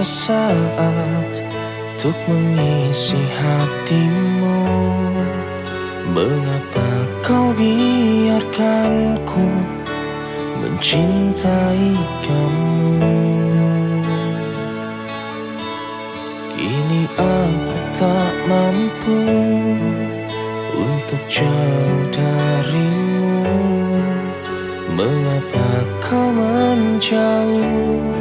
sesaat Untuk mengisi hatimu. Mengapa kau biarkanku Mencintai kamu? Kini aku tak mampu Untuk jauh darimu. Mengapa kau menjauh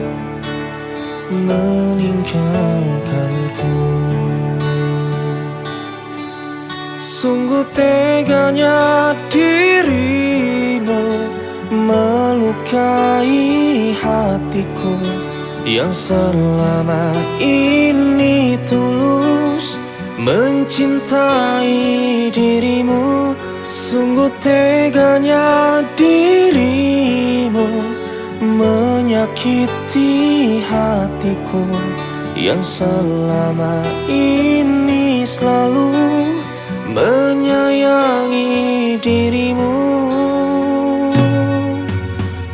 meninggalkanku. Sungguh teganya dirimu melukai hatiku Yang selama ini tulus mencintai dirimu. Sungguh teganya dirimu menyakiti hatiku yang selama ini selalu menyayangi dirimu.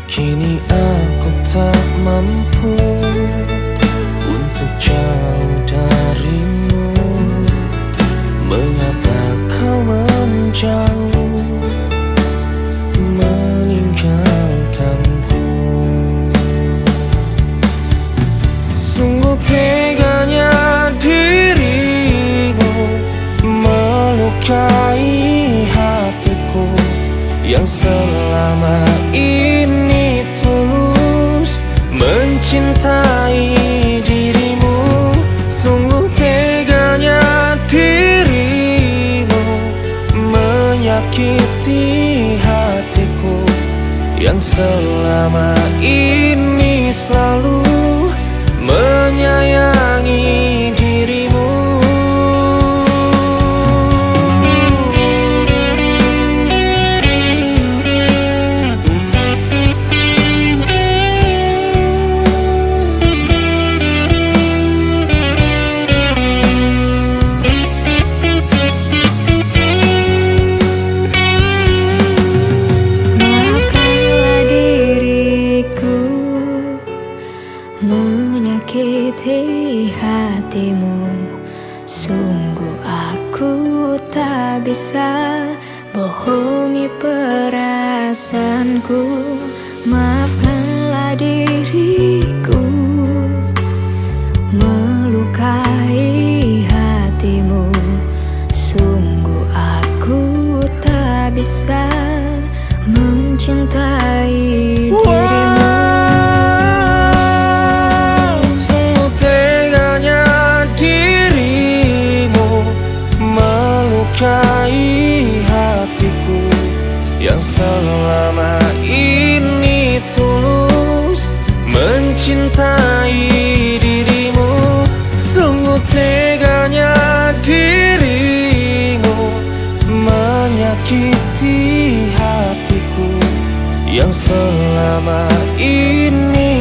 Kini aku tak mampu untuk jauh darimu. Mengapa melukai hatiku yang selama ini tulus mencintai dirimu. Sungguh teganya dirimu menyakiti hatiku yang selama ini menyakiti hatimu. Sungguh aku tak bisa bohongi perasaanku. Maafkanlah diriku. Melukai hatimu. Sungguh aku tak bisa mencintai yang selama ini tulus mencintai dirimu sungguh teganya dirimu menyakiti hatiku. Yang selama ini